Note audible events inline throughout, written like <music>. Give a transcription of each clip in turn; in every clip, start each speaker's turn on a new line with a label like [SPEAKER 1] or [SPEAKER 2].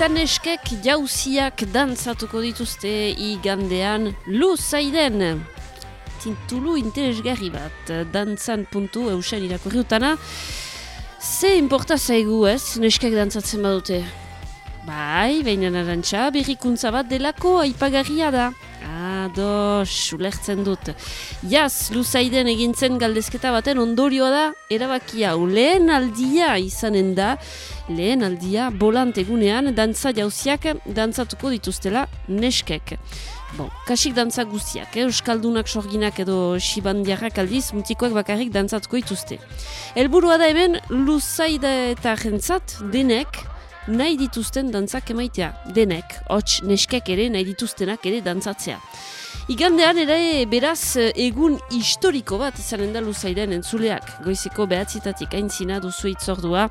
[SPEAKER 1] eta neskek jauziak dantzatuko dituzte igandean lu zaiden. Tintulu interesgarri bat, dantzan puntu eusen irakurri utana. Ze importa zaigu ez, neskek dantzatzen badute. Bai, baina narantxa, berrikuntza bat delako aipagarria da. Ados, ulertzen dut. Jaz, luzaiden egintzen galdezketa baten ondorioa da, erabaki hau lehen aldia izanen da, lehen aldia bolant egunean dantza jauziak dantzatuko dituztela neskek. Bon, kasik dantza guztiak, eh? Euskaldunak sorginak edo sibandiarrak aldiz, mutikoak bakarrik dantzatuko dituzte. Helburua da hemen, luzaida eta jentzat denek, nahi dituzten dantzak emaitea. Denek, hots neskek ere nahi dituztenak ere dantzatzea. Igandean ere beraz egun historiko bat izanen da luzairen entzuleak. Goizeko behatzitatik aintzina duzu itzordua.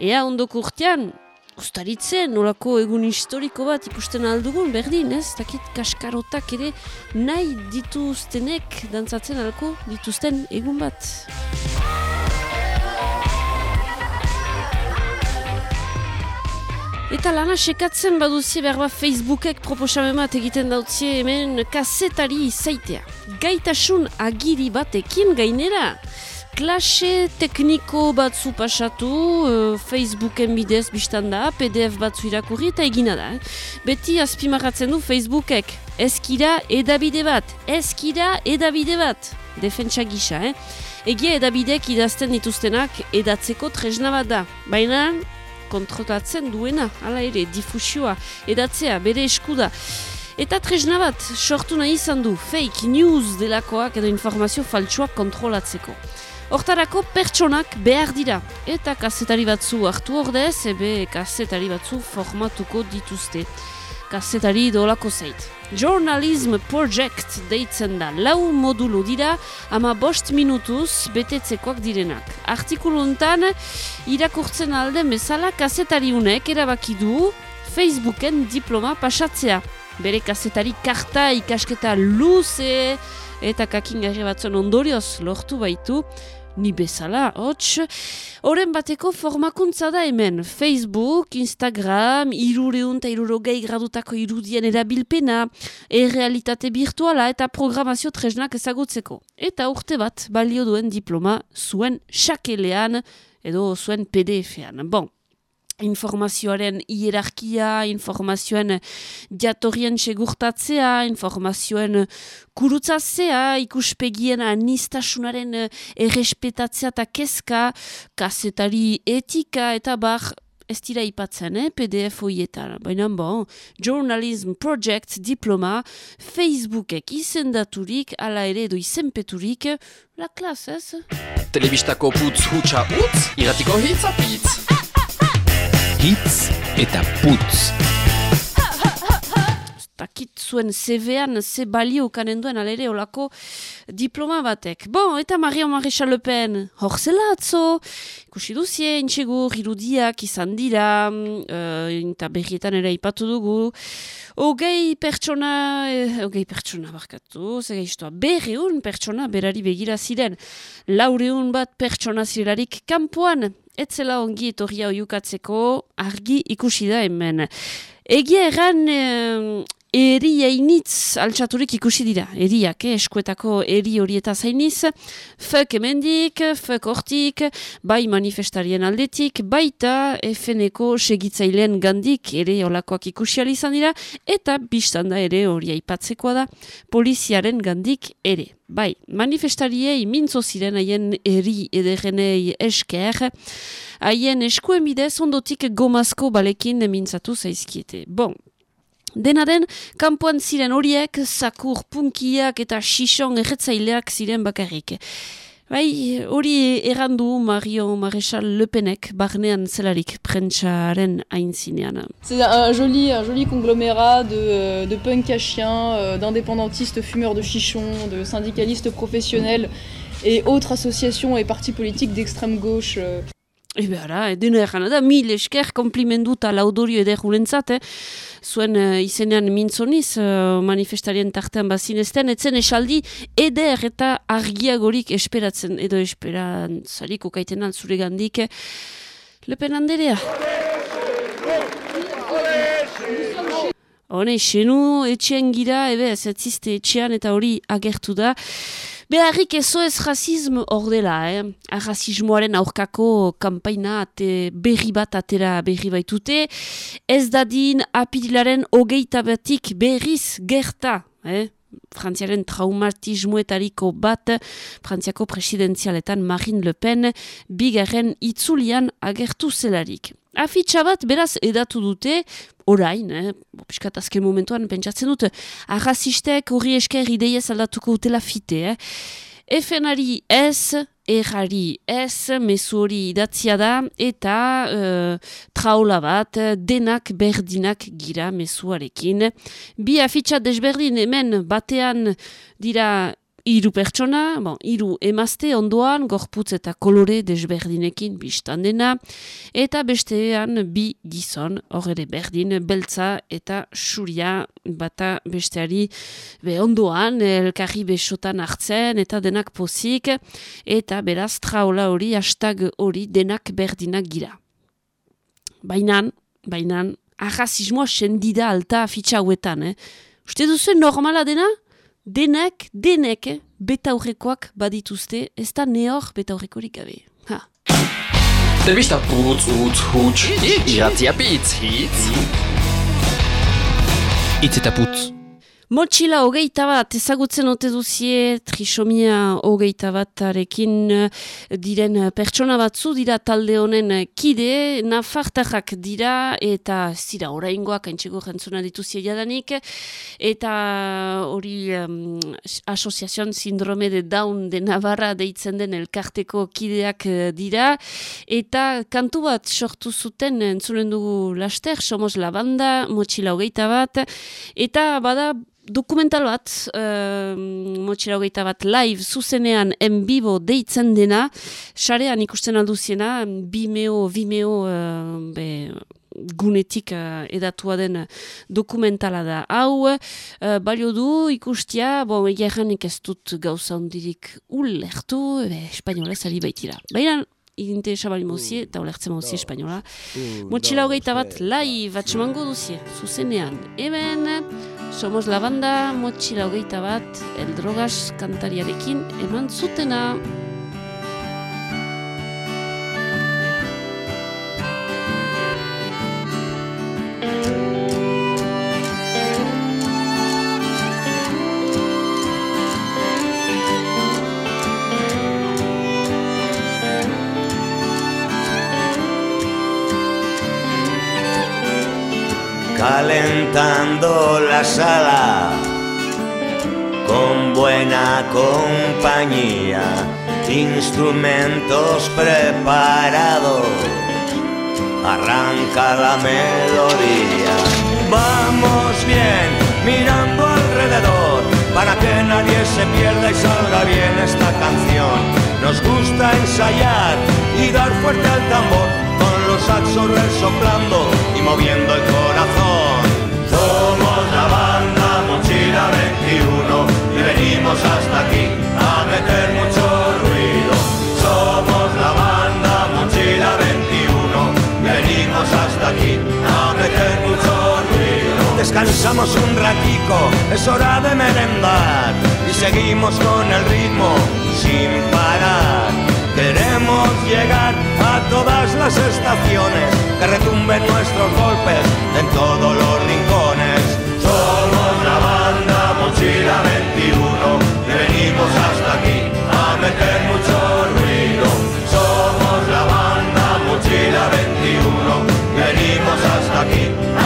[SPEAKER 1] Ea ondoko urtean, Ustaritzen, nolako egun historiko bat ikusten aldugun, berdin, ez? Takit kaskarotak ere nahi dituztenek dantzatzen alko dituzten egun bat. Eta lana sekatzen baduzi berba Facebookek proposamen egiten dautzie hemen kasetari zaitea. Gaitasun agiri batekin gainera. Klase tekniko batzu pasatu, uh, Facebooken bidez biztan da, PDF batzu irakurri eta egina da. Eh? Beti azpimarratzen du Facebookek, ezkira edabide bat, ezkira edabide bat, defentsa gisa, eh? Egia edabidek idazten dituztenak edatzeko tresna bat da, baina kontrotatzen duena, hala ere, difusioa, edatzea, bere eskuda. Eta tresna bat, sortu nahi izan du, fake news delakoak edo informazio faltsuak kontrolatzeko. Hortarako pertsonak behar dira, eta kazetari batzu hartu ordez, ebe kazetari batzu formatuko dituzte. Kazetari dolako zait. Journalism Project deitzen da lau modulu dira ama bost minutuz betetzekoak direnak. Artikulu hontan irakurtzen alde bezala kazetari unek erabaki du Facebooken diploma pasatzea. Bere kazetari karta ikasketa luze eta kakingarri batzen ondorioz lortu baitu ni bezala, hots. Horen bateko formakuntza da hemen. Facebook, Instagram, irureun eta irurogei gradutako irudien erabilpena, e-realitate virtuala eta programazio tresnak ezagutzeko. Eta urte bat, balio duen diploma zuen xakelean edo zuen PDF-ean. Bon, informazioaren hierarkia, informazioen jatorrien segurtatzea, informazioen kurutzatzea, ikuspegien anistasunaren errespetatzea eta kezka, kasetari etika eta bar, ez dira ipatzen, eh, PDF hoietan. Baina, bon, Journalism Project Diploma, Facebookek izendaturik, ala ere edo izenpeturik, la klas, ez?
[SPEAKER 2] Telebistako putz hutsa utz, iratiko hitz apitz hitz eta putz.
[SPEAKER 1] Takit zuen CV-an ze balio kanen duen alere olako diploma batek. Bon, eta Marion Maréchal Le Pen, hor zela atzo, ikusi duzie, intxegur, irudiak izan dira, uh, eta berrietan ere ipatu dugu, Ogei pertsona, eh, ogei pertsona barkatu, zega istoa, berreun pertsona berari begira ziren, laureun bat pertsona zirelarik kampuan, etzela ongi etorria oiukatzeko argi ikusi da hemen. Egia erran Eri hainitz altxaturik ikusi dira, eriak, eh, eskuetako eri horieta zainiz, fek emendik, fek hortik, bai manifestarien aldetik, baita FNeko segitzailean gandik ere olakoak ikusi izan dira, eta biztanda ere hori aipatzekoa da, poliziaren gandik ere. Bai, manifestariei mintzo ziren haien eri ederrenei esker, haien eskuen bidez ondotik gomazko balekin mintzatu zaizkiete. Bon,
[SPEAKER 3] C'est un joli, conglomérat de, de punk à euh, d'indépendantistes fumeurs de chichons, de syndicalistes professionnels et autres associations et partis politiques d'extrême gauche. Euh.
[SPEAKER 1] Ebe ara, edena erran da, mil esker komplimendu eta laudorio eder hurentzat, eh? zuen uh, izenean mintzoniz uh, manifestarien tartean bazinezten, etzen esaldi eder eta argiagorik esperatzen, edo esperantzarik ukaiten altzure gandik. Lepen handerea. Hone, xenu etxean gira, ebe, ez zizte etxean eta hori agertu da. Beharrik ezo ez rasizm hor dela, eh? Arrasismoaren aurkako kampaina ate berri bat atera berri baitute. Ez dadin apidilaren hogeita batik berriz gerta, eh? Frantziaren traumatismoetariko bat, Frantziako presidenzialetan Marine Le Pen, bigarren itzulian agertu zelarik. Afitxa bat beraz edatu dute, orain, eh, piskat azken momentuan pentsatzen dut, arrazistek hori esker ideiez aldatuko utela fite, eh. Efenari ez, errari ez, mesu hori idatzia da, eta uh, traula bat, denak berdinak gira mesuarekin. Bi afitxa desberdin hemen batean dira Iru pertsona, bon, iru emazte ondoan, gorputz eta kolore desberdinekin biztan dena, eta bestean bi gizon, horre berdin, beltza eta suria, bata besteari be ondoan, elkarri besotan hartzen, eta denak pozik, eta beraz traola hori, hastag hori, denak berdinak gira. Bainan, bainan, ahazismoa sendida alta afitxa hauetan, eh? Uste duzu normala dena? Denek, denek, eh, betaurrekoak badituzte, ez da neor betaurrekorik gabe. Ha.
[SPEAKER 2] Telebista putz, utz, huts, pitz, hitz. Itz eta putz.
[SPEAKER 1] Motxila hogeita bat, ezagutzen ote duzie, trisomia hogeita batarekin eh, diren pertsona batzu dira talde honen kide, nafartarrak dira eta zira oraingoak haintxeko jentzuna dituzie jadanik, eta hori um, asoziazion sindrome de Down de Navarra deitzen den elkarteko kideak eh, dira, eta kantu bat sortu zuten entzulen dugu laster, somos la banda, motxila hogeita bat, eta bada dokumental bat, uh, motxera hogeita bat live, zuzenean en bibo deitzen dena, sarean ikusten alduziena, bimeo, vimeo, uh, be, gunetik uh, edatua den dokumentala da. Hau, uh, balio du ikustia, bon, egia ez dut gauza hondirik ulertu, be, espainolez ari baitira. Baina, interesabali bali mozie, eta olertzen mozie espainola. Motxila hogeita bat lai bat semango duzie, zuzenean. Hemen, somos la banda, motxila hogeita bat, el drogas kantariarekin eman zutena.
[SPEAKER 4] Calentando la sala con buena compañía, instrumentos preparados, arranca la melodía. Vamos bien, mirando alrededor, para que nadie se pierda y salga bien esta canción. Nos gusta ensayar y dar fuerte al tambor los saxos resoplando y moviendo el corazón. Y venimos hasta aquí a meter mucho ruido. Somos la banda Mochila 21 y venimos hasta aquí a meter mucho ruido. Descansamos un ratico, es hora de merendar y seguimos con el ritmo sin parar Queremos llegar a todas las estaciones, que retumben nuestros golpes en todos los rincones. Mochila 21, que venimos hasta aquí a meter mucho ruido. Somos la banda Mochila 21, venimos hasta aquí a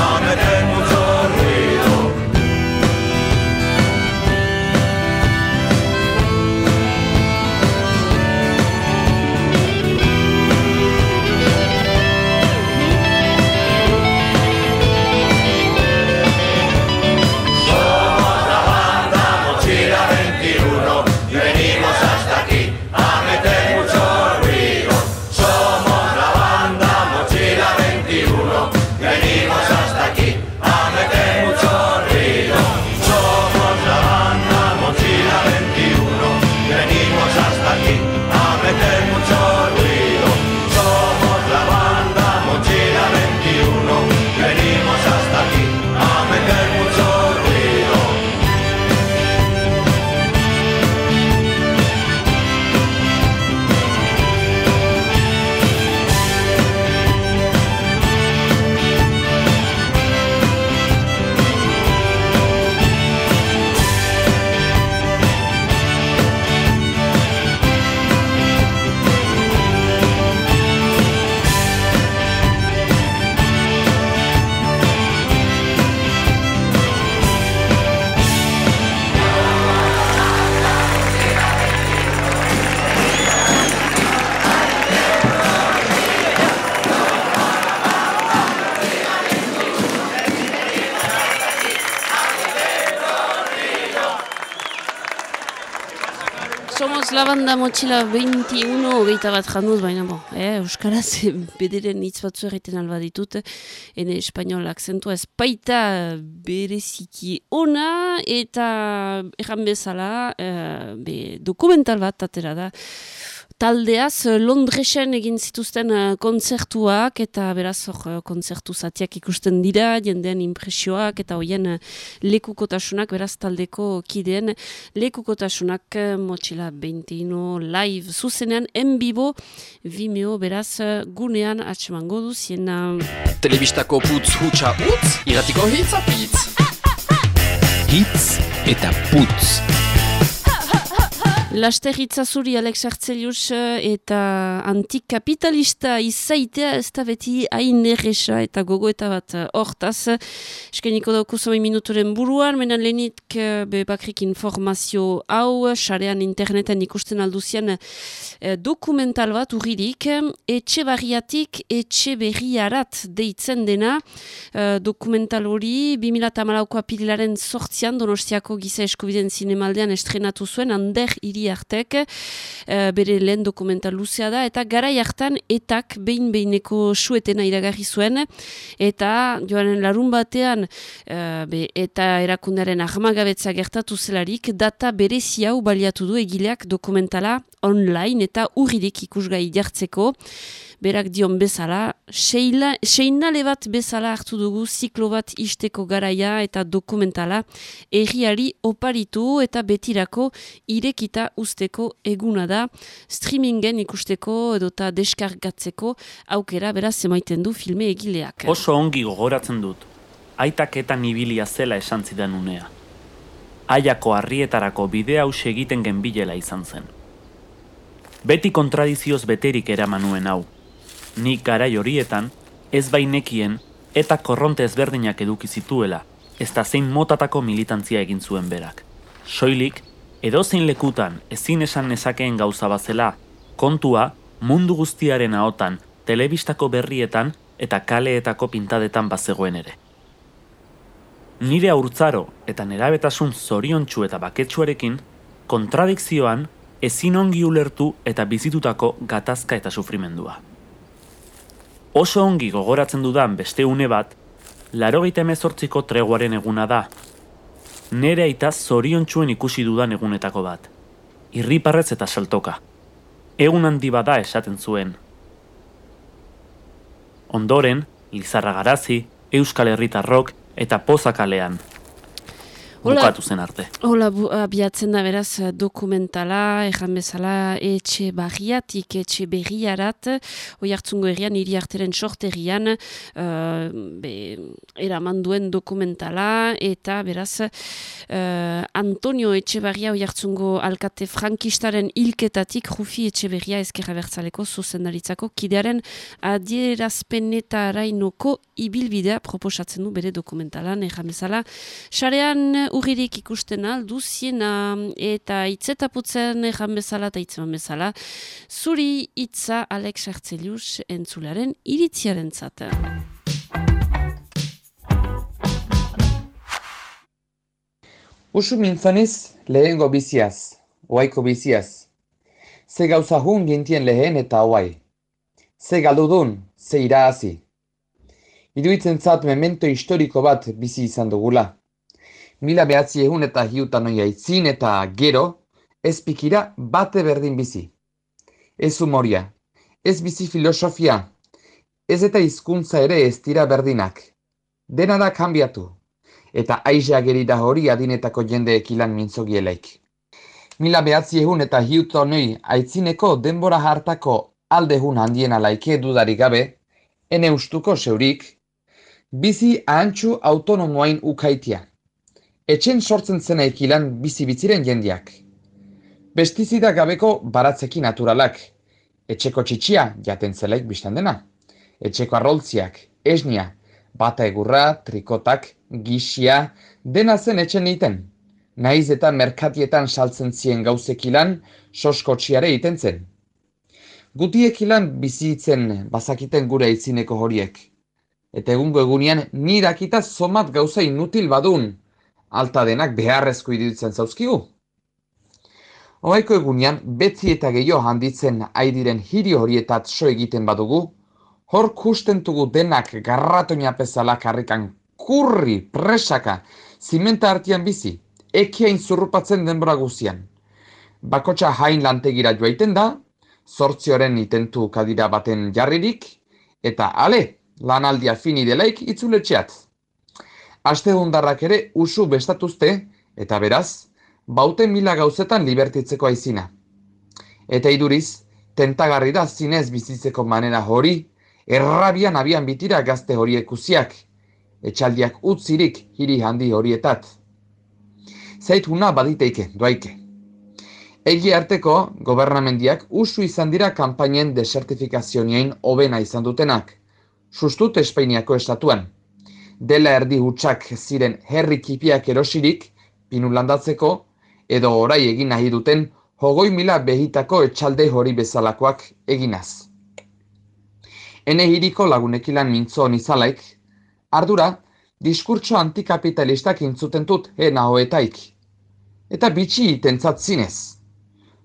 [SPEAKER 1] lavanda motxila 21 hogeita bat janduz, baina bo, eh, Euskaraz <laughs> bederen hitz batzu egiten alba ditut, ene espainol akzentua ez baita bereziki ona, eta erran bezala, eh, be, dokumental bat atera da, taldeaz eh, Londresen egin zituzten uh, kontzertuak eta beraz hor uh, kontzertu zatiak ikusten dira, jendean impresioak eta hoien lekukotasunak beraz taldeko kideen lekukotasunak motxila 21 live zuzenean en bibo vimeo beraz gunean atseman godu zien
[SPEAKER 2] Telebistako putz hutsa utz, iratiko hitz apitz. Hitz eta putz.
[SPEAKER 1] Laster itzazuri Alex Artzelius eh, eta antikapitalista izaitea ez da beti hain erresa eta gogoeta bat eh, hortaz. Eskeniko dauku zoi minuturen buruan, menan lehenik eh, be bakrik informazio hau, xarean interneten ikusten alduzian dokumental bat urridik, etxe barriatik etxe berriarat deitzen dena dokumental hori 2008ko apililaren sortzian Donostiako giza eskubiden zinemaldean estrenatu zuen, ander iri artek, uh, bere lehen dokumental luzea da, eta gara hartan etak behin-behineko suetena iragarri zuen, eta joanen larun batean, uh, be, eta erakundearen ahmagabetza gertatu zelarik, data berezi hau baliatu du egileak dokumentala online eta urridik ikusgai jartzeko, berak dion bezala, seinale bat bezala hartu dugu ziklo bat isteko garaia eta dokumentala erriari oparitu eta betirako irekita usteko eguna da streamingen ikusteko edota deskargatzeko aukera beraz zemaiten du filme egileak.
[SPEAKER 5] Oso ongi gogoratzen dut, aitak eta nibilia zela esan zidan unea. Aiako harrietarako bidea hau egiten genbilela izan zen. Beti kontradizioz beterik eramanuen hau, nik garai horietan, ez bainekien eta korronte ezberdinak eduki zituela, ez da zein motatako militantzia egin zuen berak. Soilik, edozein lekutan ezin esan nezakeen gauza bazela, kontua mundu guztiaren ahotan, telebistako berrietan eta kaleetako pintadetan bazegoen ere. Nire aurtzaro eta nerabetasun zoriontsu eta baketsuarekin, kontradikzioan ezin ongi ulertu eta bizitutako gatazka eta sufrimendua. Oso ongi gogoratzen dudan beste une bat, laro emezortziko treguaren eguna da. Nere aita zorion txuen ikusi dudan egunetako bat. Irriparrez eta saltoka. Egun handi bada esaten zuen. Ondoren, Lizarra Garazi, Euskal Herritarrok eta Pozakalean, bukatu zen arte.
[SPEAKER 1] Hola, abiatzen da beraz dokumentala, erran bezala etxe barriatik, etxe berriarat, oi hartzungo errian, hiri arteren sorterian, uh, be, eraman duen dokumentala, eta beraz uh, Antonio Etxebarria oi hartzungo alkate frankistaren hilketatik, Rufi Etxeberria ezkerra bertzaleko zuzendaritzako, kidearen adierazpenetarainoko ibilbidea proposatzen du bere dokumentalan, erran bezala, xarean urririk ikusten aldu ziena eta itzetaputzen ejan bezala eta itzeman bezala. Zuri itza Alex Artzelius entzularen iritziaren zata.
[SPEAKER 6] Usu mintzaniz lehengo biziaz, oaiko biziaz. Ze gauza hun gintien lehen eta oai. Ze galdudun, ze irahazi. Iduitzen zat memento historiko bat bizi izan dugula mila behatzi egun eta hiutan oia itzin eta gero, ez pikira bate berdin bizi. Ez humoria, ez bizi filosofia, ez eta hizkuntza ere ez dira berdinak. Dena da kanbiatu, eta aizea geri da hori adinetako jende ekilan mintzogielaik. Mila behatzi egun eta hiutan oi aitzineko denbora hartako aldehun handiena laike dudari gabe, ene ustuko seurik, bizi ahantxu autonomoain ukaitia etxen sortzen zena ikilan bizi bitziren jendiak. Bestizida gabeko baratzeki naturalak, etxeko txitsia jaten zelaik biztan dena, etxeko arroltziak, esnia, bata egurra, trikotak, gixia, dena zen etxen egiten. Naiz eta merkatietan saltzen zien gauzekilan sosko txiare egiten zen. Gutiekilan bizitzen bazakiten gure itzineko horiek. Eta egungo egunean nirakita zomat gauza inutil badun, alta denak beharrezko iruditzen zauzkigu. Oaiko egunean, betzi eta gehiago handitzen aidiren hiri horietat so egiten badugu, hor kustentugu denak garratoina pezala karrikan kurri, presaka, zimenta hartian bizi, ekiain zurrupatzen denbora guzian. Bakotxa hain lantegira joaiten da, zortzioren itentu kadira baten jarririk, eta ale, lanaldia fini delaik itzuletxeat. Aste hundarrak ere usu bestatuzte, eta beraz, baute mila gauzetan libertitzeko aizina. Eta iduriz, tentagarri da zinez bizitzeko manera hori, errabian abian bitira gazte horiek uziak, etxaldiak utzirik hiri handi horietat. Zait huna baditeike, doaike. Egi arteko, gobernamendiak usu izan dira kanpainen desertifikazionien hobena izan dutenak, sustut Espainiako estatuan. Dela erdi hutsak ziren herri kipiak erosirik, pinulandatzeko, edo orai egin nahi duten hogoi mila behitako etxalde hori bezalakoak eginaz. Hene hiriko lagunekilan mintzo nizalaik, ardura, diskurtso antikapitalistak intzuten dut ena hoetaik. Eta bitxi itentzat zinez.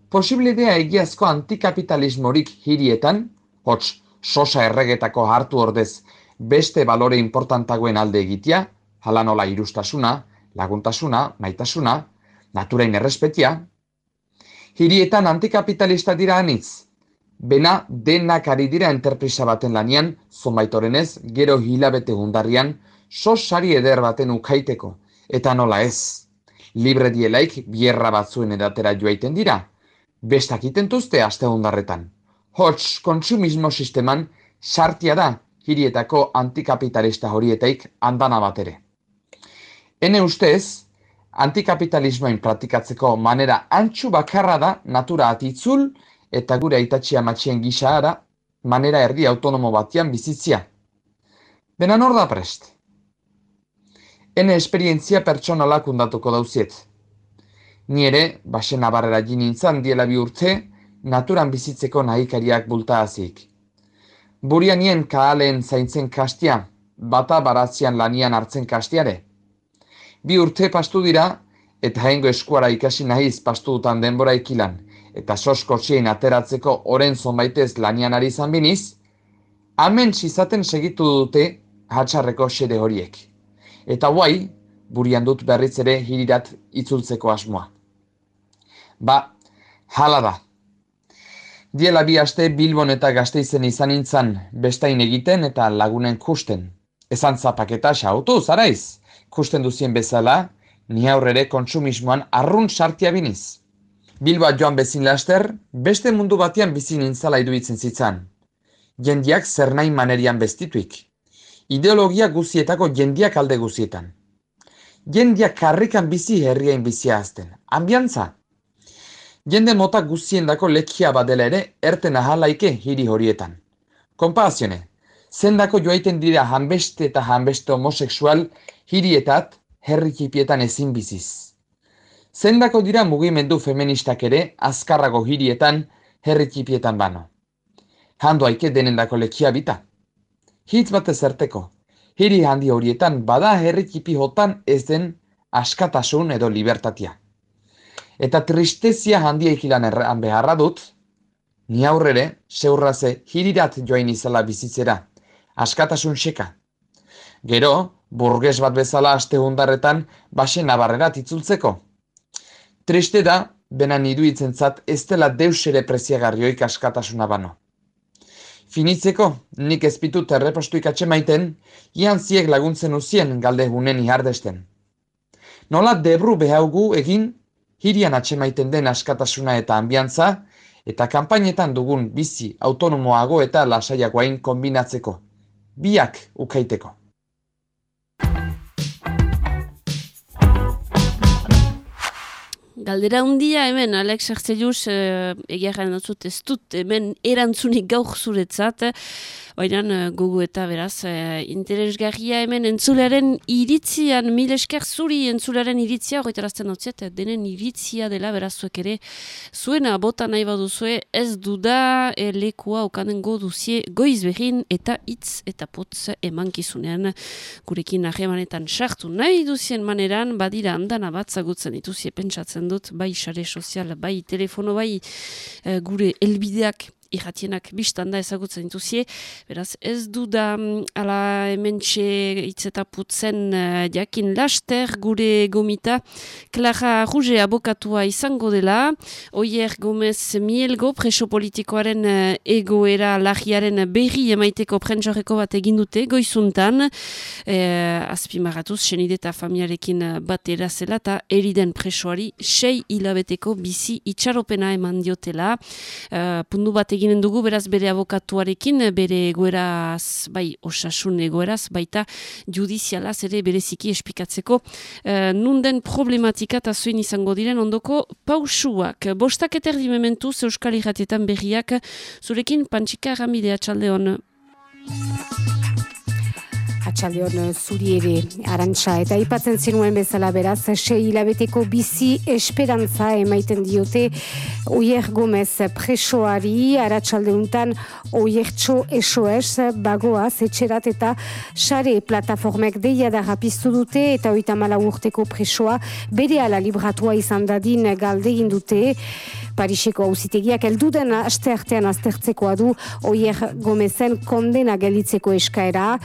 [SPEAKER 6] Posibilidea egiazko antikapitalismorik hirietan, hots, sosa erregetako hartu ordez beste balore importantagoen alde egitea, hala nola irustasuna, laguntasuna, maitasuna, naturain errespetia, hirietan antikapitalista dira anitz, Bena denak ari dira enterprisa baten lanian, zonbaitorenez, gero hilabete hundarrian, sos sari eder baten ukaiteko, eta nola ez. Libre dielaik bierra batzuen edatera joaiten dira. Bestak itentuzte aste hundarretan. Hots, kontsumismo sisteman, sartia da, hirietako antikapitalista horietaik andana bat ere. Hene ustez, antikapitalismoin praktikatzeko manera antxu bakarra da natura atitzul, eta gure aitatxia matxien gisa ara, manera erdi autonomo batian bizitzia. Bena nor da prest? Hene esperientzia pertsonala kundatuko dauziet. Ni ere, basen abarrera jinintzan diela bi urte, naturan bizitzeko nahikariak bultahazik. Buria nien kaaleen zaintzen kastia, bata baratzean lanian hartzen kastiare. Bi urte pastu dira, eta hengo eskuara ikasi nahiz pastu dutan denbora ikilan, eta sosko ateratzeko oren zonbaitez lanian ari izan biniz, hamen izaten segitu dute hatxarreko xede horiek. Eta guai, burian dut berriz ere hirirat itzultzeko asmoa. Ba, hala da. Diela bi aste Bilbon eta Gasteizen izan nintzen bestain egiten eta lagunen kusten. Ezan zapaketa xautu, zaraiz? Kusten duzien bezala, ni aurrere kontsumismoan arrun sartia biniz. Bilba joan bezin laster, beste mundu batean bizi nintzala iduitzen zitzan. Jendiak zer nahi manerian bestituik. Ideologia guzietako jendiak alde guzietan. Jendiak karrikan bizi herriain bizia azten. Ambiantza. Jende mota guziendako lekia badela ere, erten ahalaike hiri horietan. Kompazione, zendako joaiten dira hanbeste eta hanbeste homoseksual hirietat herrikipietan ezin biziz. Zendako dira mugimendu feministak ere azkarrago hirietan herritipietan bano. Hando haike denendako lekia bita. Hitz bat ezerteko, hiri handi horietan bada herritipi jotan ez den askatasun edo libertatia. Eta tristezia handia ikilan erran beharra dut, ni aurrere, seurraze hirirat joain izala bizitzera, askatasun seka. Gero, burges bat bezala aste hundarretan, basen nabarrerat itzultzeko. Triste da, bena iruditzen zat, ez dela deus ere preziagarrioik askatasuna bano. Finitzeko, nik ezpitut errepostu ikatxe maiten, ian ziek laguntzen uzien galde hunen ihardesten. Nola debru behaugu egin, hirian atxemaiten den askatasuna eta ambiantza, eta kanpainetan dugun bizi autonomoago eta lasaiagoain kombinatzeko. Biak ukaiteko.
[SPEAKER 1] Galdera hundia hemen, Alex Artzelius, uh, egia garen ez dut, hemen erantzunik gauk zuretzat, Baina uh, gugu eta beraz, uh, interesgarria hemen entzularen iritzian, mil esker zuri entzularen iritzia, hori terazten hotziet, denen iritzia dela beraz zuek ere, zuena bota nahi baduzue, ez duda e, lekua okanen goduzie goiz behin eta hitz eta potz emankizunean. Gurekin ahemanetan sartu nahi duzien maneran, badira handana bat zagutzen dituzie pentsatzen du dut, bai sare sozial, bai telefono, bai uh, gure elbideak irratienak biztan da ezagutzen dituzie, beraz ez du da mm, ala hemen txe itzetaputzen uh, jakin laster gure gomita. Clara Ruge abokatua izango dela, oier gomez mielgo preso politikoaren uh, egoera lagiaren berri emaiteko prentsoreko bat egindute goizuntan, uh, azpimaratuz, senide eta familiarekin bat erazela eta eriden presoari sei hilabeteko bizi itxaropena eman diotela, uh, pundu bat eginen dugu beraz bere abokatuarekin, bere egoeraz, bai osasun egoeraz, baita judizialaz ere bereziki espikatzeko uh, nunden problematika eta zuen izango diren ondoko pausuak. Bostak eterdi mementu Euskal Iratietan berriak zurekin pantxika ramidea txalde hon.
[SPEAKER 7] Atxaldeon eh, zuri ere arantxa. Eta ipatzen zenuen bezala beraz sei hilabeteko bizi esperantza emaiten diote Oier Gomez presoari. Aratsaldeuntan Oier Txo SOS bagoaz etxerat eta sare plataformek deia da rapiztu dute eta oita mala urteko presoa bere ala libratua izan dadin galdegin dute Pariseko hauzitegiak elduden aste artean aztertzekoa du Oier Gomezen kondena gelitzeko eskaera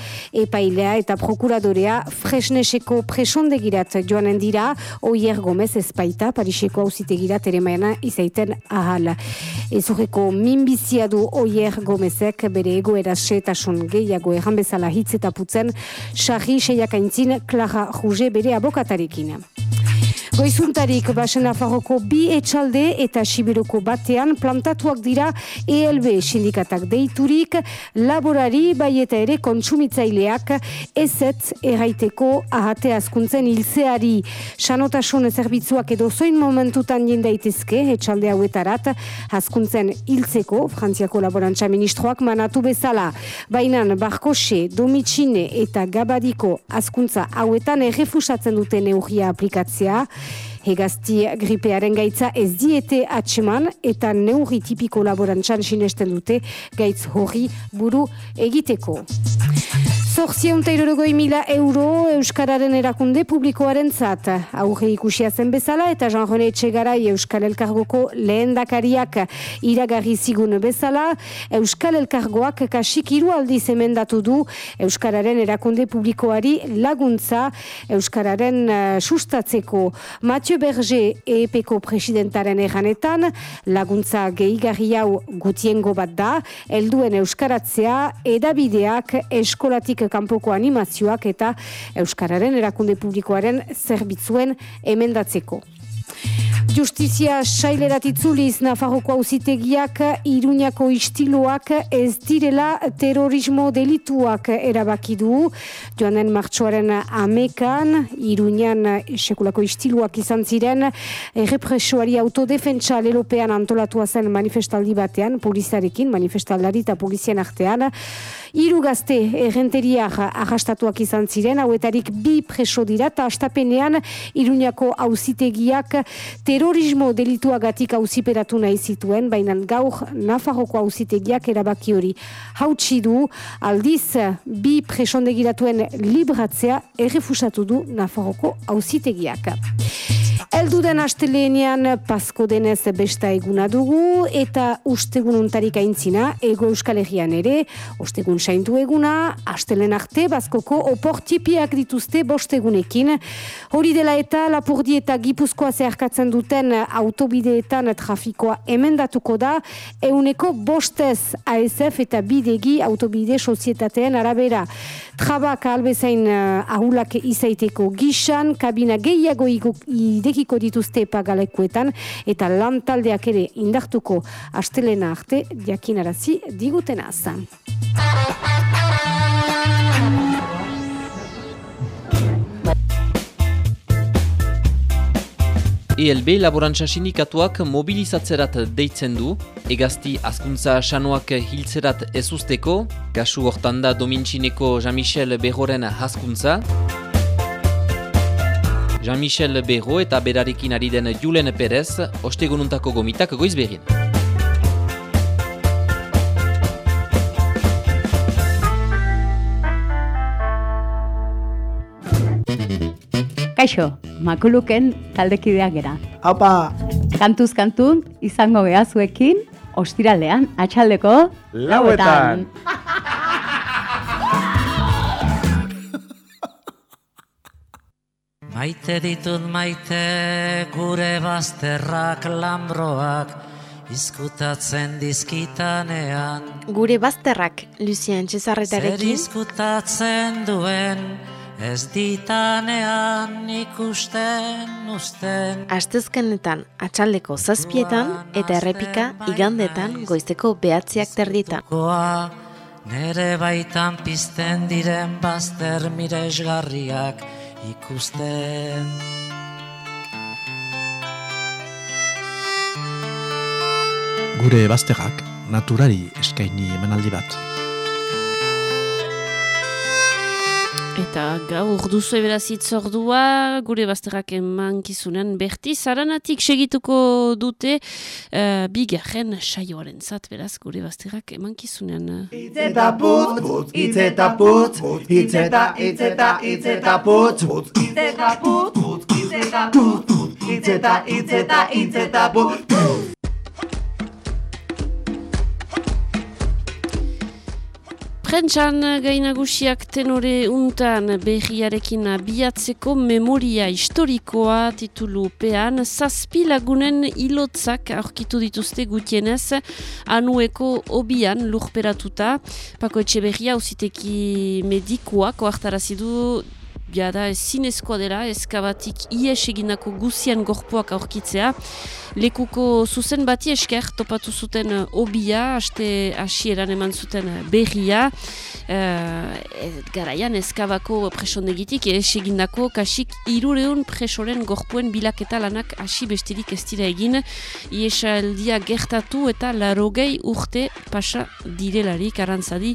[SPEAKER 7] epailea eta prokuradorea fresneseko presondegirat joanen dira Oier Gomez ezpaita Pariseko hauzitegirat ere maena izaiten ahal. Ezurreko minbizia du Oier Gomezek bere egoera setasun gehiago erran bezala hitz eta putzen sarri seiakaintzin Clara Rouge bere abokatarekin. Goizuntarik basen afarroko bi etxalde eta Sibiroko batean plantatuak dira ELB sindikatak deiturik, laborari bai eta ere kontsumitzaileak ezet erraiteko ahate askuntzen hilzeari. Sanotasun zerbitzuak edo zoin momentutan jendaitezke etxalde hauetarat askuntzen hiltzeko, Frantziako laborantza ministroak manatu bezala. Bainan Barkose, Domitxine eta Gabadiko askuntza hauetan errefusatzen dute neugia aplikatzea. Hegazti gripearen gaitza ez diete atseman eta neurri tipiko laborantzan sinesten dute gaitz hori buru egiteko. Zorziaunta irorogoi mila euro Euskararen erakunde publikoaren zat. Aurre ikusia zen bezala eta Jean-René Etxegarai Euskal Elkargoko lehen dakariak iragarri zigun bezala. Euskal Elkargoak kasik iru aldiz emendatu du Euskararen erakunde publikoari laguntza Euskararen uh, sustatzeko. Mathieu Berger EPeko presidentaren erranetan laguntza gehigarri hau gutiengo bat da. Elduen Euskaratzea edabideak eskolatik kanpoko animazioak eta Euskararen erakunde publikoaren zerbitzuen emendatzeko. Justizia sailerat itzuliz Nafarroko auzitegiak Iruñako istiloak ez direla terrorismo delituak erabaki du. Joanen martxoaren amekan, Iruñan sekulako istiluak izan ziren, represoari autodefentsa lelopean antolatua zen manifestaldi batean, polizarekin, manifestaldari eta polizian artean. Iru gazte errenteriak arrastatuak izan ziren, hauetarik bi preso dira, eta astapenean Iruñako auzitegiak terrorismo delituagatik auziperatu nahi zituen, baina gaur Nafarroko auzitegiak erabaki hori hautsi du, aldiz bi presondegiratuen libratzea errefusatu du Nafarroko auzitegiak. Elduden astelenean pasko denez besta eguna dugu eta ustegun untarik aintzina ego euskal ere, ostegun saintu eguna, astelen arte bazkoko oportipiak dituzte bostegunekin. Hori dela eta lapurdi eta gipuzkoa zeharkatzen duten autobideetan trafikoa emendatuko da, euneko bostez ASF eta bidegi autobide sozietateen arabera. Trabak albezain uh, ahulak izaiteko gixan, kabina gehiago ideki irekiko dituzte pagalekuetan eta lantaldeak ere indartuko astelena arte jakinarazi diguten azan.
[SPEAKER 2] ELB laborantza sindikatuak mobilizatzerat deitzen du, egazti azkuntza sanoak hiltzerat ez usteko, kasu hortan da Domintxineko Jean-Michel Behoren haskuntza, Jean-Michel Berro eta berarekin ari den Julen Perez, ostegununtako gomitak goiz
[SPEAKER 8] Kaixo, makuluken taldekideak gera.
[SPEAKER 9] Haupa!
[SPEAKER 8] Kantuz kantun, izango behazuekin, ostiralean, atxaldeko,
[SPEAKER 9] Lauetan. <laughs>
[SPEAKER 10] Maite ditut maite gure bazterrak lambroak izkutatzen dizkitanean
[SPEAKER 11] Gure bazterrak, Lucien
[SPEAKER 10] Zer
[SPEAKER 11] Txezarretarekin,
[SPEAKER 10] izkutatzen duen ez ditanean ikusten usten
[SPEAKER 11] astezkenetan atxaldeko zazpietan eta errepika igandetan goizeko behatziak terditan.
[SPEAKER 10] Nere baitan pizten diren bazter miresgarriak ikusten
[SPEAKER 9] Gure bazterrak naturari eskaini emanaldi bat.
[SPEAKER 1] Eta gaur duzu eberaz itzordua, gure bazterrak emankizunen berti, zaranatik segituko dute uh, bigarren saioaren zat, beraz, gure bazterrak emankizunen.
[SPEAKER 12] Itzeta putz, putz, itzeta putz, itzeta, itzeta, itzeta putz, putz, itzeta putz, putz, itzeta itzeta, itzeta putz.
[SPEAKER 1] Prentxan gainagusiak tenore untan berriarekin abiatzeko memoria historikoa titulupean zazpi lagunen ilotzak aurkitu dituzte gutienez anueko obian lurperatuta. Pako etxe berria ausiteki medikoak oartarazidu Jada zinezkoa dela, eskabatik ies eginako guzian gorpuak aurkitzea. Lekuko zuzen bati esker topatu zuten uh, obia, haste hasieran eman zuten uh, berria. Uh, garaian eskabako presondegitik ies egindako kasik irureun presoren gorpuen bilaketa lanak hasi bestirik ez dira egin. Iesaldia gertatu eta larogei urte pasa direlarik arantzadi.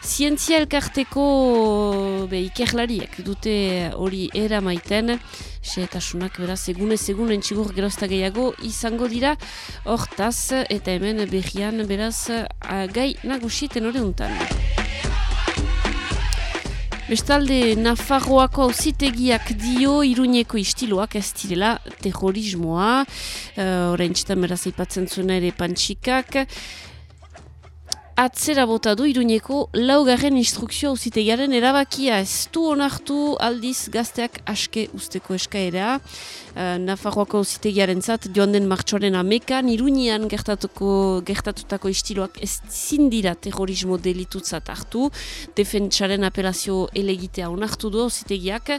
[SPEAKER 1] Zientzia elkarteko be, ikerlariek dute hori era maiten, xeetasunak beraz egunez egun entxigur gerozta gehiago izango dira, hortaz eta hemen berrian beraz a, gai nagusiten hori untan. Bestalde, Nafarroako auzitegiak dio iruñeko istiloak ez direla terrorismoa, uh, orain txetan beraz aipatzen zuena ere pantxikak, atzera bota du iruñeko laugarren instrukzio auzitegiaren erabakia ez du onartu aldiz gazteak aske usteko eskaera. Uh, Nafarroako auzitegiaren zat joan den martxoaren amekan iruñean gertatuko, gertatutako istiloak ez zindira terrorismo delitutzat hartu. Defentsaren apelazio elegitea onartu du auzitegiak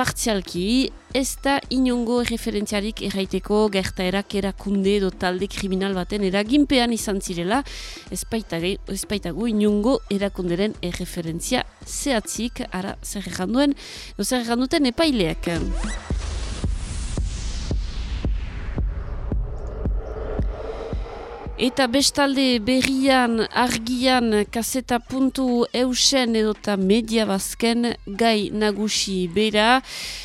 [SPEAKER 1] partzialki ez da inongo referentziarik erraiteko gertaerak erakunde edo talde kriminal baten eraginpean izan zirela. Ez baitagu inongo erakunderen erreferentzia zehatzik. Ara zer erranduen zer erranduten epaileak. Eta bestalde berrian, argian, kaseta puntu eusen edota media bazken gai nagusi bera.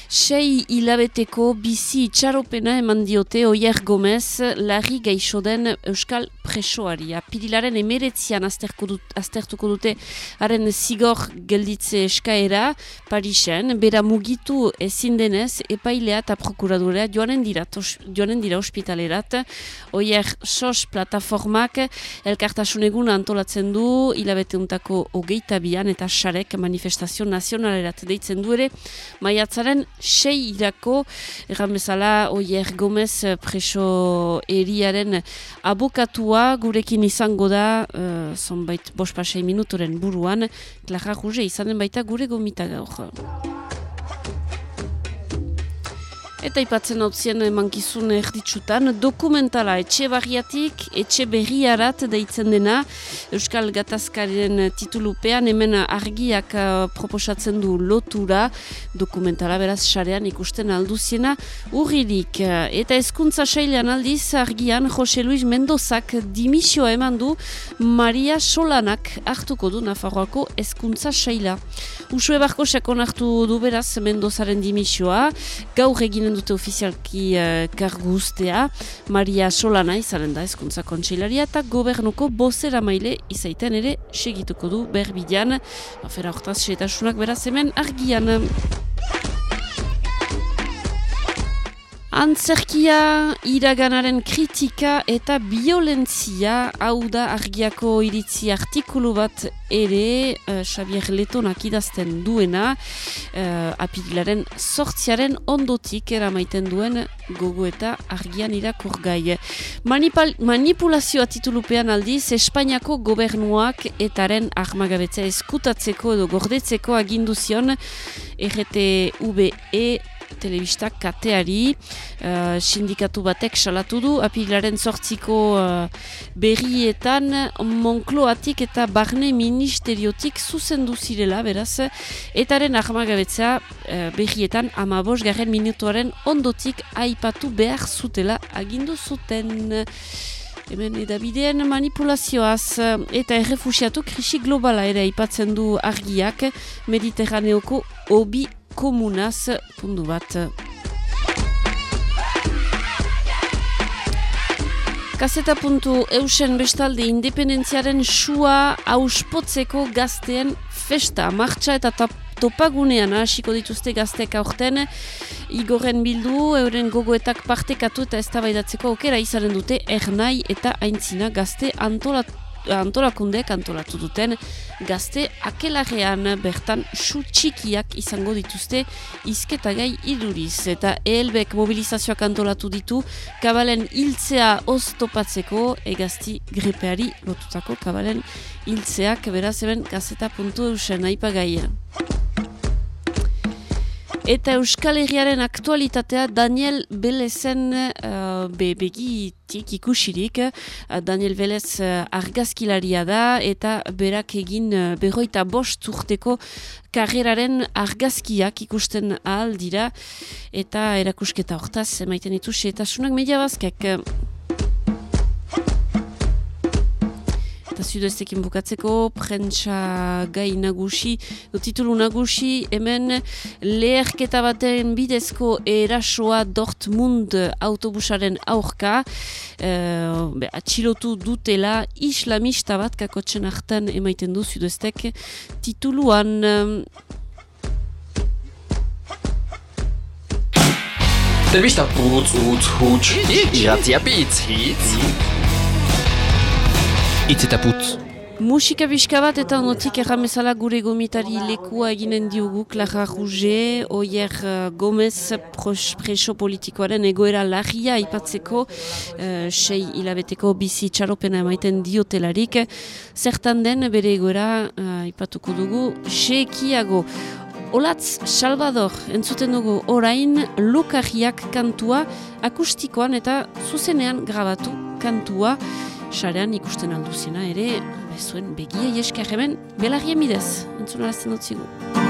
[SPEAKER 1] Sei hilabeteko bizi txaropena eman diote Oier Gomez larri gaixo den Euskal Presoari. Pirilaren emeretzian aztertuko dute haren zigor gelditze eskaera Parisen. Bera mugitu ezin denez epailea eta prokuradorea joanen dira, joanen dira ospitalerat. Oier sos plataformak elkartasun egun antolatzen du hilabete untako hogeita bian eta xarek manifestazio nazionalerat deitzen du ere maiatzaren sei irako, erran bezala, Oier Gomez preso eriaren abokatua gurekin izango da, uh, zonbait bospasei minutoren buruan, Clara Ruge izanen baita gure gomita gaur. Eta ipatzen hau zien mankizun erditsutan, dokumentala etxe barriatik, etxe berriarat deitzen dena, Euskal Gatazkaren titulupean hemen argiak uh, proposatzen du lotura, dokumentala beraz sarean ikusten alduziena urririk. Eta ezkuntza sailean aldiz argian Jose Luis Mendozak dimisio eman du Maria Solanak hartuko du Nafarroako ezkuntza saila. Usue barko sakon hartu du beraz Mendozaren dimisioa, gaur eginen dute ofizialki uh, karguztea, Maria Solana izaren da ezkuntza kontseilaria eta gobernuko bozera maile izaiten ere segituko du berbidean. Afera hortaz, setasunak beraz hemen argian. Antzerkia, iraganaren kritika eta violentzia, hau da argiako iritzi artikulu bat ere, uh, Xavier Letonak idazten duena, uh, apilaren sortziaren ondotik eramaiten duen gogo eta argian irakur gai. Manipal, manipulazioa titulupean aldiz, Espainiako gobernuak etaren ahmagabetza eskutatzeko edo gordetzeko aginduzion RTVE telebistak kateari uh, sindikatu batek salatu du. Apilaren sortziko uh, berrietan Monkloatik eta Barne Ministeriotik zuzendu zirela beraz. Etaren ahmagabetza uh, berrietan amabos garren minutuaren ondotik aipatu behar zutela agindu zuten. Hemen edabidean manipulazioaz eta errefusiatu krisi globala ere aipatzen du argiak. Mediterraneoko obi komunaz pundu bat. Kaseta puntu eusen bestalde independentziaren sua auspotzeko gazteen festa, martxa eta topagunean hasiko dituzte gazteak aurten igorren bildu, euren gogoetak partekatu eta eztabaidatzeko aukera izaren dute ernai eta aintzina gazte antolatu antolakundek antolatu duten gazte akelarrean bertan su txikiak izango dituzte izketagai iduriz eta ehelbek mobilizazioak antolatu ditu kabalen hiltzea oztopatzeko egazti gripeari lotutako kabalen hiltzeak beraz eben gazeta puntu eusen aipagaia. Eta Euskal Herriaren aktualitatea Daniel Belezen uh, be, begitik ikusirik. Uh, Daniel Belez uh, argazkilaria da eta berak egin uh, berroita bost urteko karreraren argazkiak ikusten ahal dira. Eta erakusketa hortaz, maiten itusi eta sunak media bazkek. Eta zuduestekin bukatzeko prentsa gai nagusi, do titulu nagusi, hemen leherketa baten bidezko erasoa Dortmund autobusaren aurka, uh, atxilotu dutela islamista bat kakotzen hartan emaiten du zuduestek tituluan...
[SPEAKER 13] Telebista putz, utz, huts, iratzia pitz, hitz. Itz eta putz.
[SPEAKER 1] Musika bizka bat eta onotik erramezala gure gomitari lekua eginen diogu Clara Rouge, Oier uh, Gomez preso politikoaren egoera lagia ipatzeko uh, sei hilabeteko bizi txaropena emaiten diotelarik. Zertan den bere egoera uh, ipatuko dugu, sekiago. Olatz Salvador entzuten dugu orain lokarriak kantua akustikoan eta zuzenean grabatu kantua sarean ikusten alduzina ere, bezuen begia iesker hemen, belarrien bidez, entzun arazten dut zigu.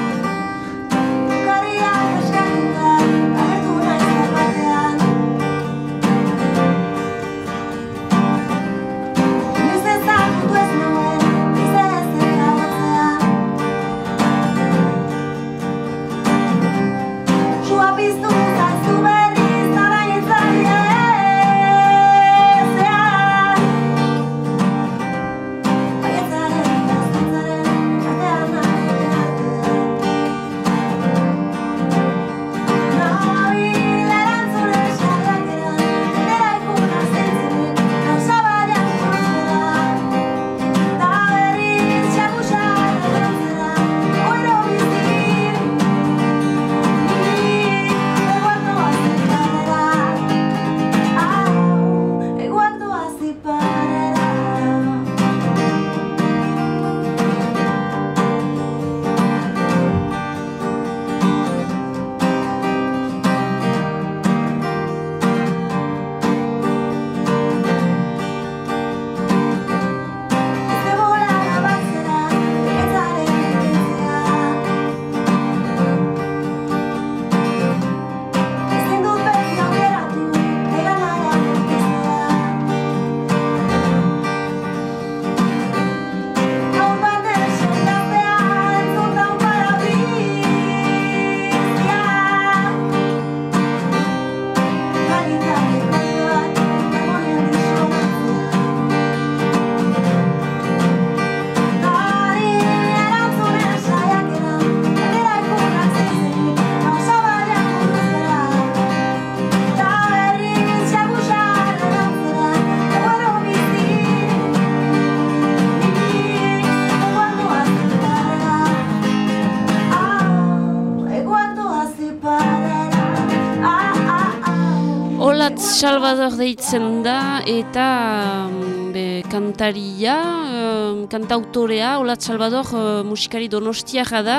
[SPEAKER 1] Salvador deitzen da eta mm, be, kantaria, um, kantautorea, Olat Salvador uh, musikari donostiaga da,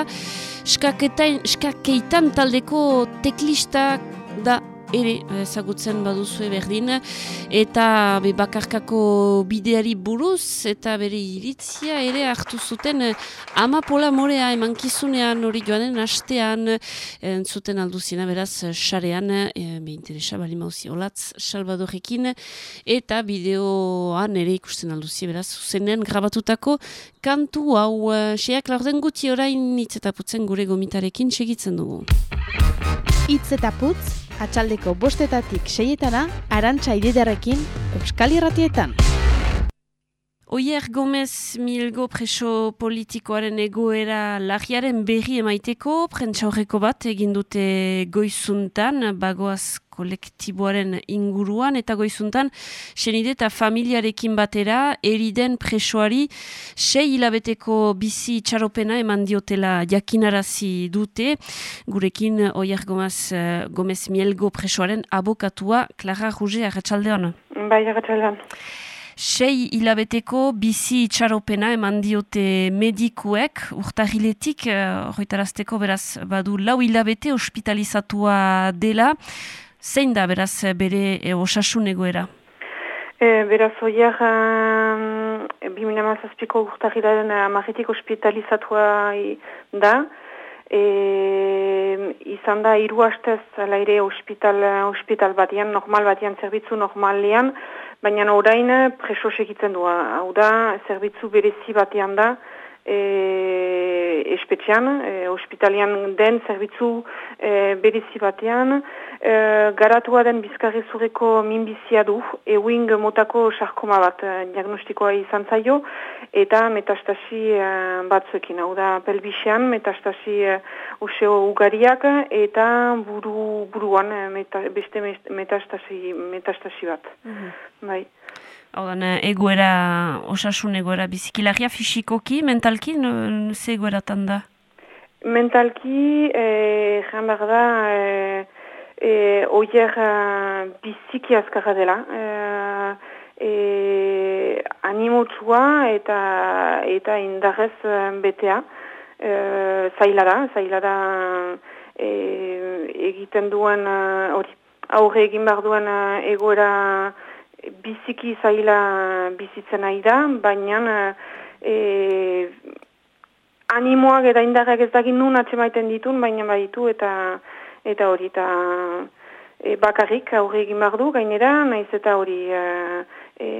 [SPEAKER 1] skakeitan, skakeitan taldeko teklista da ere ezagutzen baduzue berdin. Eta be, bakarkako bideari buruz eta bere iritzia ere hartu zuten eh, amapola morea emankizunean hori joanen astean. Entzuten alduzina beraz sarean e, be interesa bali mauzi olatz salvadorekin eta bideoan ere ikusten alduzia beraz zuzenean grabatutako kantu hau. Seak laurden guti orain hitz eta putzen gure gomitarekin segitzen dugu.
[SPEAKER 11] Itz eta putz atxaldeko bostetatik seietana, arantxa ididarekin, Euskal Irratietan.
[SPEAKER 1] Oier Gomez Milgo preso politikoaren egoera lagiaren berri emaiteko, prentsaurreko bat egin dute goizuntan, bagoaz kolektiboaren inguruan, eta goizuntan, senide eta familiarekin batera, eriden presoari, sei hilabeteko bizi txaropena eman diotela jakinarazi dute, gurekin Oier Gomez, Gomez Mielgo presoaren abokatua, Clara Ruge, arratsaldean.
[SPEAKER 14] Bai, arratsaldean.
[SPEAKER 1] Sei hilabeteko bizi itxaropena eman diote medikuek, urtahiletik, horretarazteko beraz badu lau hilabete hospitalizatua dela, zein da beraz bere e, osasun egoera?
[SPEAKER 14] E, beraz, oier, um, bimina mazazpiko urtahilaren amaretik hospitalizatua da, e, izan da hiru hastez ere hospital, hospital batian, normal batian, zerbitzu normalian, baina orain preso segitzen du. Hau da, zerbitzu berezi batean da, e, espetxean, e, hospitalian den zerbitzu e, berezi batean, e, garatua den bizkarrezureko minbizia du, euing motako sarkoma bat e, diagnostikoa izan zaio, eta metastasi e, batzuekin, hau da, pelbixean, metastasi e, useo ugariak, eta buru, buruan e, meta, beste metastasi, metastasi bat.
[SPEAKER 1] Mhm.
[SPEAKER 14] Bai.
[SPEAKER 1] Hau egoera, osasun egoera bizikilaria, fisikoki, mentalki, ze egoeratan da?
[SPEAKER 14] Mentalki, jan behar da, eh, eh, oier eh, biziki azkarra dela. Eh, eh, animotsua eta, eta indarrez eh, betea. Eh, zaila da, zaila da eh, egiten duen, hori, aurre egin behar duen egoera biziki zaila bizitzen nahi da, baina e, animoak eta indarrak ez dakit nun atxemaiten ditun, baina baditu eta eta hori eta e, bakarrik aurre egin behar du gainera, naiz eta hori e, e,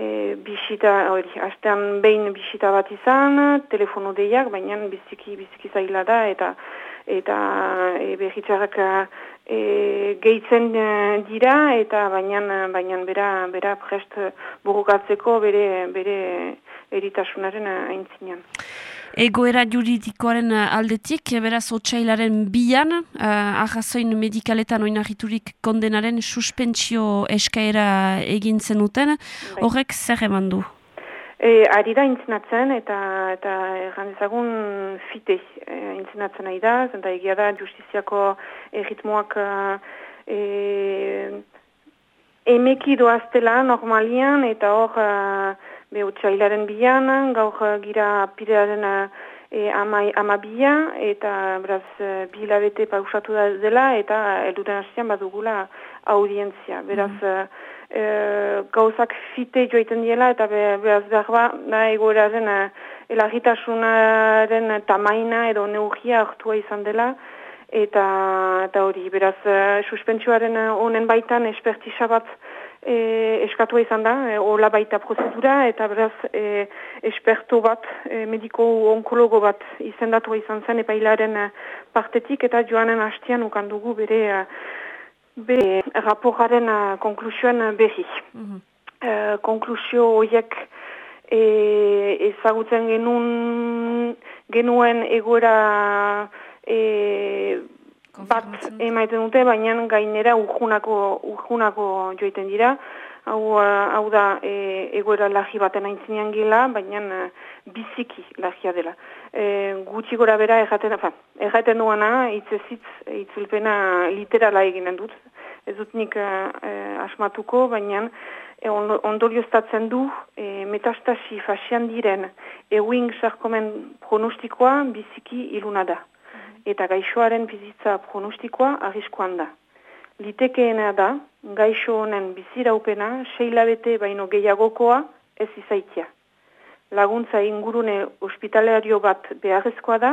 [SPEAKER 14] bisita, hori, hastean behin bisita bat izan, telefonu deiak, baina biziki, biziki zaila da eta eta e, behitzarrak e, gehitzen e, dira eta baina baina bera bera prest burukatzeko bere bere eritasunaren aintzinean.
[SPEAKER 1] Egoera juridikoaren aldetik, beraz otxailaren bian, uh, ahazoin medikaletan oinarriturik kondenaren suspentsio eskaera egin zenuten, bai. horrek zer eman du?
[SPEAKER 14] E, ari da intzinatzen eta eta erran ezagun fite e, intzinatzen ari da, zenta egia da justiziako erritmoak e, emeki doaztela normalian eta hor e, behutxailaren bian, gaur gira pirearen e, ama, ama bila eta beraz e, bilabete pausatu da dela eta elduden hastian badugula audientzia. Beraz, mm e, gauzak fite joiten diela eta behaz behar ba, da egoeraren elagitasunaren tamaina edo neugia hartua izan dela eta eta hori, beraz suspentsuaren honen baitan espertisa bat e, eskatua izan da, e, hola baita prozedura eta beraz e, esperto bat, e, mediko onkologo bat izendatua izan zen epailaren partetik eta joanen hastian ukandugu bere be raporaren uh, konklusioan berri. Mm -hmm. uh, konklusio horiek e, ezagutzen genuen, genuen egoera e, bat emaiten dute, baina gainera urjunako, urjunako joiten dira. Hau, uh, hau da e, egoera lagi baten aintzinean gila, baina uh, biziki lagia dela. E, gutxi gora bera erraten, erraten duana, itzezitz, itzulpena literala eginen dut, ez dut nik asmatuko, baina e, ondorioztatzen du e, metastasi fasian diren ewing sarkomen pronostikoa biziki iluna da. Eta gaixoaren bizitza pronostikoa arriskoan da. Litekeena da, gaixo honen biziraupena, seilabete baino gehiagokoa ez izaitia. Laguntza ingurune ospitalario bat beharrezkoa da,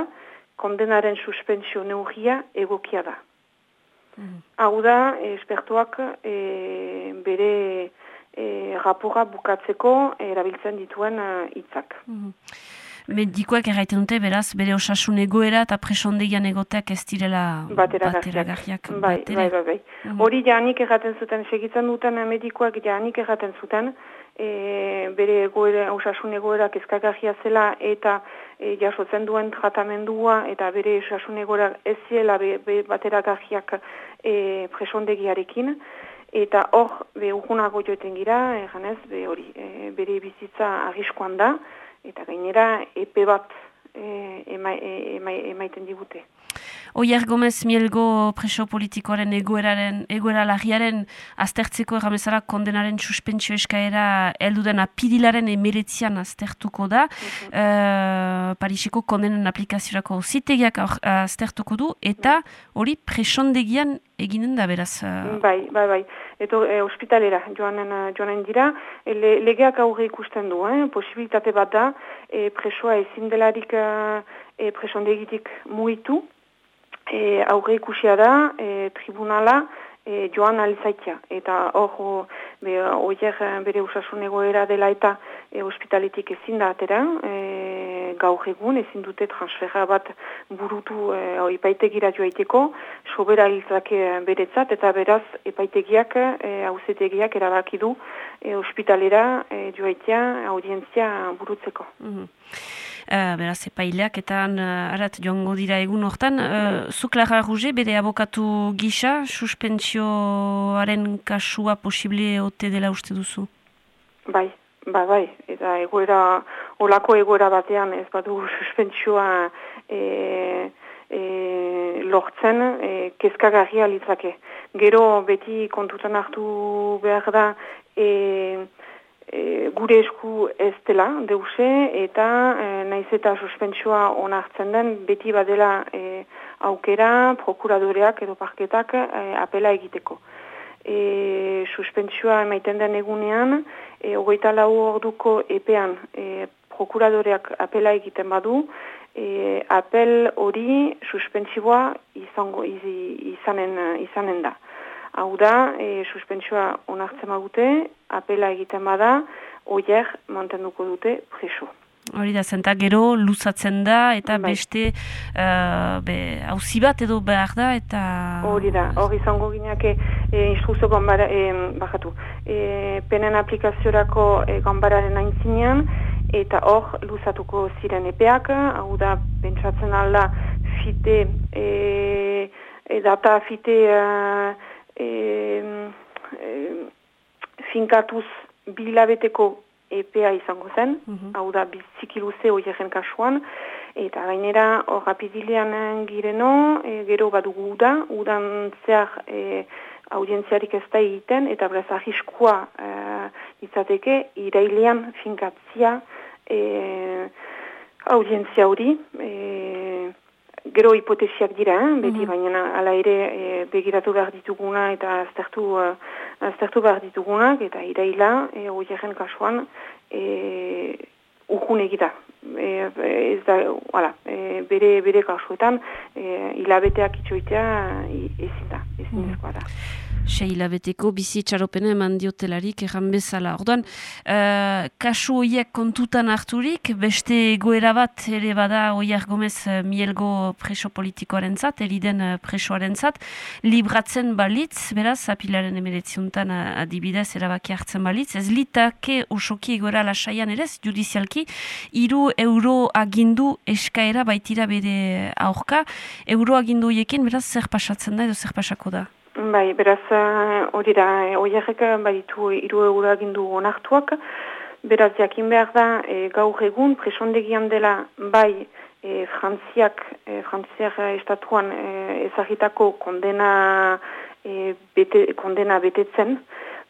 [SPEAKER 14] kondenaren suspensio neurria egokia da. Mm. Hau da, espertuak e, bere e, rapora bukatzeko erabiltzen dituen hitzak. Mm
[SPEAKER 1] medikoek erraiten dute, beraz, bere osasun egoera eta presondegian egoteak ez direla bateragarriak.
[SPEAKER 14] Bai, bai, bai, bai. Hori mm janik erraten zuten, segitzen duten medikoak janik erraten zuten, e, bere egoera, osasun egoera kezkagarria zela eta e, jasotzen duen tratamendua eta bere osasun egoera ez ziela be, be bateragarriak e, presondegiarekin. Eta hor, be urgunago joeten gira, eganez, be hori, e, bere bizitza arriskoan da, eta gainera epe bat e, ema, e, ema, emaiten digute.
[SPEAKER 1] Oier Gomez Mielgo preso politikoaren egoeraren, egoera lagiaren aztertzeko erramezara kondenaren suspentsio eskaera elduden apidilaren emeretzian aztertuko da. Uh Parisiko kondenen aplikaziorako zitegiak aztertuko du eta hori presondegian eginen da beraz.
[SPEAKER 14] Uh... Bai, bai, bai. Eto e, ospitalera joanen, joanen dira. Le, legeak aurre ikusten du, eh? posibilitate bat da e, presoa ezin delarik e, presondegitik muitu e, aurre ikusia da e, tribunala e, joan alizaitia. Eta hor, be, oier bere usasun egoera dela eta e, ospitaletik ezin da atera, e, gaur egun ezin dute transfera bat burutu e, epaitegira joaiteko, sobera hiltzake beretzat, eta beraz epaitegiak, e, hauzetegiak erabaki du e, ospitalera e, joaitea audientzia burutzeko.
[SPEAKER 1] Mm uh, beraz epaileak eta uh, arat joango dira egun hortan. Uh, zuk Lara Ruge, bere abokatu gisa, suspentsioaren kasua posible ote dela uste duzu?
[SPEAKER 14] Bai, bai, bai. Eta egoera, olako egoera batean ez badu <laughs> suspentsioa e, e, lortzen e, kezkagarria litzake. Gero beti kontutan hartu behar da e, e, gure esku ez dela deuse eta e, naiz eta suspentsua onartzen den beti badela e, aukera prokuradoreak edo parketak e, apela egiteko. E, suspentsua emaiten den egunean, e, ogeita lau orduko epean e, prokuradoreak apela egiten badu, e, apel hori suspentsiboa izango, izanen, izanen da. Hau da, e, suspentsua onartzen magute, apela egiten bada, oier mantenduko dute preso.
[SPEAKER 1] Hori da, zenta gero luzatzen da, eta bai. beste hauzi uh, bat edo behar da, eta...
[SPEAKER 14] Hori da, hori izango gineak e, instrukzio gambara, e, bakatu, e, penen aplikaziorako e, gambararen aintzinean, eta hor luzatuko ziren epeak, hau da, bentsatzen alda, fite, e, e, data fite... Uh, e, e, finkatuz bilabeteko EPA izango zen, mm hau da biziki luze oieren kasuan, eta gainera hor rapidilean gireno, e, gero badugu uda, udan zehar e, audientziarik ez da egiten, eta beraz ahiskua e, izateke, irailean finkatzia e, audientzia hori, e, gero hipotesiak dira, eh? beti mm baina ala ere e, begiratu behar dituguna eta aztertu, uh, aztertu behar ditugunak eta iraila e, oiaren kasuan e, urgun egita. E, ez da, wala, e, bere, bere kasuetan e, hilabeteak itxoitea ezin da, ezin mm da
[SPEAKER 1] sei beteko bizi txaropena eman diotelarik erran bezala. Orduan, uh, kasu horiek kontutan harturik, beste egoera bat ere bada oiar gomez uh, mielgo preso politikoaren zat, eriden uh, presoaren zat, libratzen balitz, beraz, apilaren emeretziuntan uh, adibidez erabaki hartzen balitz, ez litake osoki egoera lasaian ere, judizialki, iru euro agindu eskaera baitira bere aurka, euro agindu beraz, zer pasatzen da edo zer pasako da?
[SPEAKER 14] Bai, beraz, eh, hori da, e, oiarrek baditu iru eura gindu onartuak, beraz, jakin behar da, e, gaur egun, presondegian dela, bai, e, frantziak, e, frantziak estatuan e, ezagitako kondena e, bete, kondena betetzen,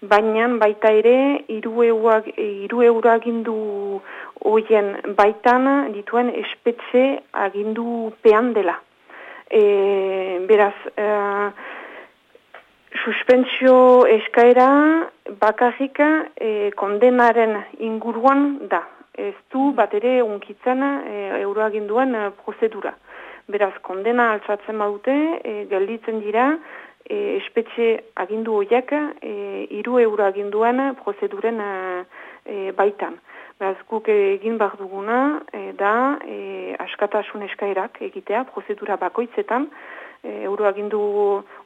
[SPEAKER 14] baina baita ere hiru euro agindu hoien baitan dituen espetxe agindu pean dela. E, beraz, e, suspentsio eskaera bakarrika e, kondenaren inguruan da. Ez du bat ere unkitzen e, euroaginduen e, prozedura. Beraz, kondena altzatzen badute, e, gelditzen dira, e, espetxe agindu horiek e, iru euro aginduen prozeduren e, baitan. Beraz, guk egin behar duguna e, da e, askatasun eskaerak egitea prozedura bakoitzetan, e, euro agindu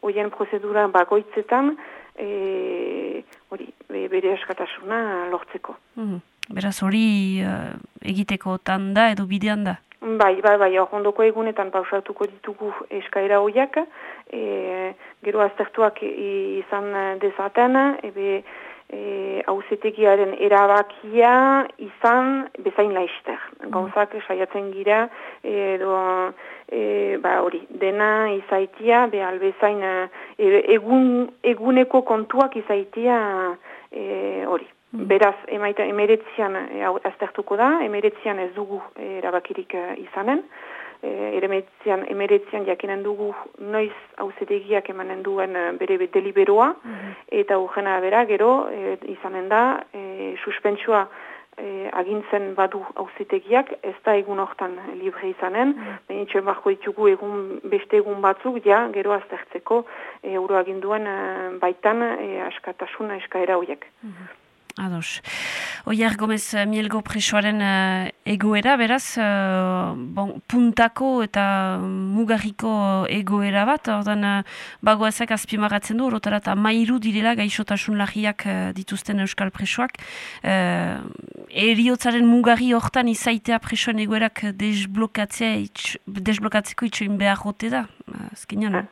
[SPEAKER 14] horien prozedura bakoitzetan, e, hori, bere askatasuna lortzeko.
[SPEAKER 1] Mm Beraz, hori uh, egiteko tanda edo bidean da?
[SPEAKER 14] Bai, bai, bai, hor ondoko egunetan pausatuko ditugu eskaera horiak, e, gero aztertuak izan dezaten, ebe hauzetegiaren e, erabakia izan bezain laister. Mm. Gauzak saiatzen gira, edo e, ba hori, dena izaitia, be albezain e, egun, eguneko kontuak izaitia e, hori. Mm. Beraz, emaita emeretzian e, aztertuko da, emeretzian ez dugu erabakirik e, izanen, e, emeretzian, jakinen dugu noiz hauzetegiak emanen duen e, bere deliberoa, mm eta urgena bera, gero, e, izanen da, e, suspentsua e, agintzen badu hauzetegiak, ez da egun hortan libre izanen, mm -hmm. barko ditugu egun, beste egun batzuk, ja, gero aztertzeko e, euroaginduen e, baitan e, askatasuna eskaera horiek.
[SPEAKER 1] Mm Ados. Oier Gomez eh, Mielgo presoaren uh, egoera, beraz, uh, bon, puntako eta mugarriko egoera bat, ordan uh, bagoazak azpimaratzen du, orotara eta mairu direla gaixotasun lagiak uh, dituzten euskal presoak. Uh, eriotzaren mugarri hortan izaitea presoan egoerak desblokatzeko itxoin behar hote da, azkenean.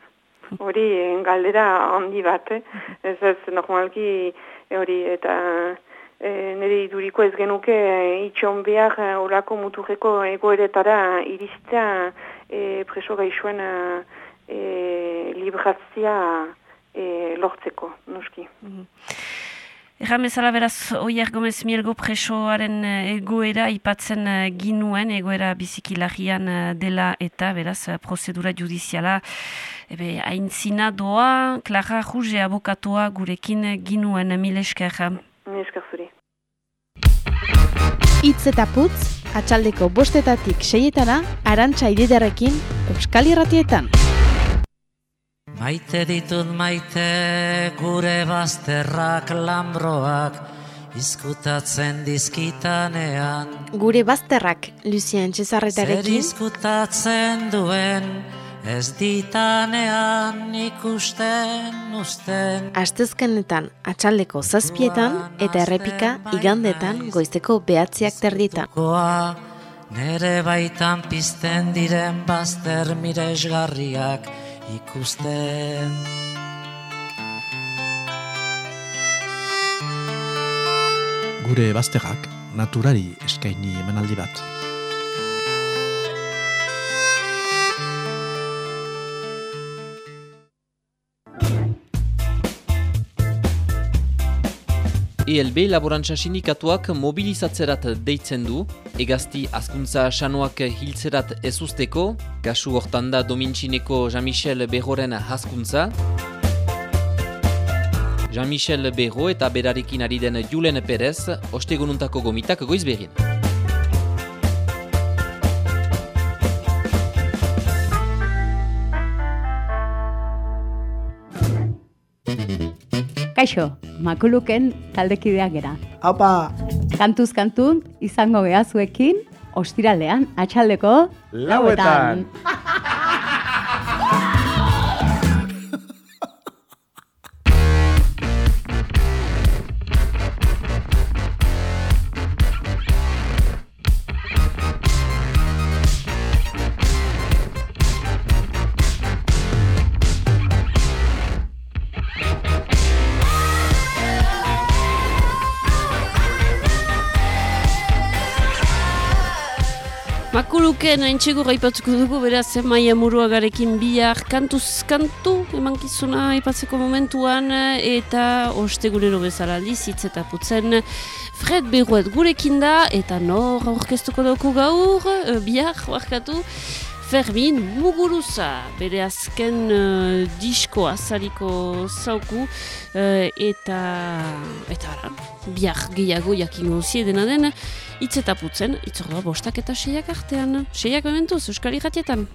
[SPEAKER 14] Hori, galdera handi bat, eh? ez ez normalki hori eta e, nire iduriko ez genuke e, itxon behar orako muturreko egoeretara iristea e, preso gaixoen e, libratzia e, lortzeko, nuski. Mm -hmm.
[SPEAKER 1] Erran bezala beraz, oier gomez mielgo presoaren egoera ipatzen ginuen, egoera bizikilagian dela eta beraz, prozedura judiziala Ebe, haintzina doa, Clara Ruge abokatoa gurekin ginuen mil esker.
[SPEAKER 14] Mil esker zuri.
[SPEAKER 11] Itz eta putz, atxaldeko bostetatik seietana, arantxa ididarekin, Euskal Irratietan.
[SPEAKER 10] Maite ditut maite gure bazterrak lambroak, izkutatzen dizkitanean.
[SPEAKER 11] Gure bazterrak, Lucien Cesarretarekin.
[SPEAKER 10] Zer izkutatzen duen, Ez ditanean ikusten usten
[SPEAKER 11] Astezkenetan atxaldeko zazpietan eta errepika igandetan goizteko behatziak terdita
[SPEAKER 10] Nere baitan pizten diren bazter miresgarriak ikusten
[SPEAKER 9] Gure bazterrak naturari eskaini emanaldi bat.
[SPEAKER 2] ELB laborantza sindikatuak mobilizatzerat deitzen du, egazti azkuntza sanoak hiltzerat ez usteko, kasu hortan da Domintxineko Jean-Michel Behoren haskuntza, Jean-Michel Beho eta berarekin ari den Julen Perez, ostegununtako gomitak goiz
[SPEAKER 8] Kaixo, makuluken taldekideak gera.
[SPEAKER 9] Haupa!
[SPEAKER 8] Kantuz kantun, izango behazuekin, ostiralean, atxaldeko...
[SPEAKER 9] Lauetan!
[SPEAKER 1] Makuluken haintxego gaipatuko dugu, beraz, maia muruagarekin bihar kantuz kantu, emankizuna aipatzeko momentuan, eta ostegunero bezala lizitz eta putzen Fred Beruet gurekin da, eta nor aurkeztuko dugu gaur, uh, bihar, barkatu, Fermin Muguruza, bere azken uh, diskoa zariko zauku, uh, eta, eta ara, bihar gehiago jakingo zie dena den, hitz eta putzen, itzordua bostak eta seiak artean. Seiak mementuz, Euskal Iratietan.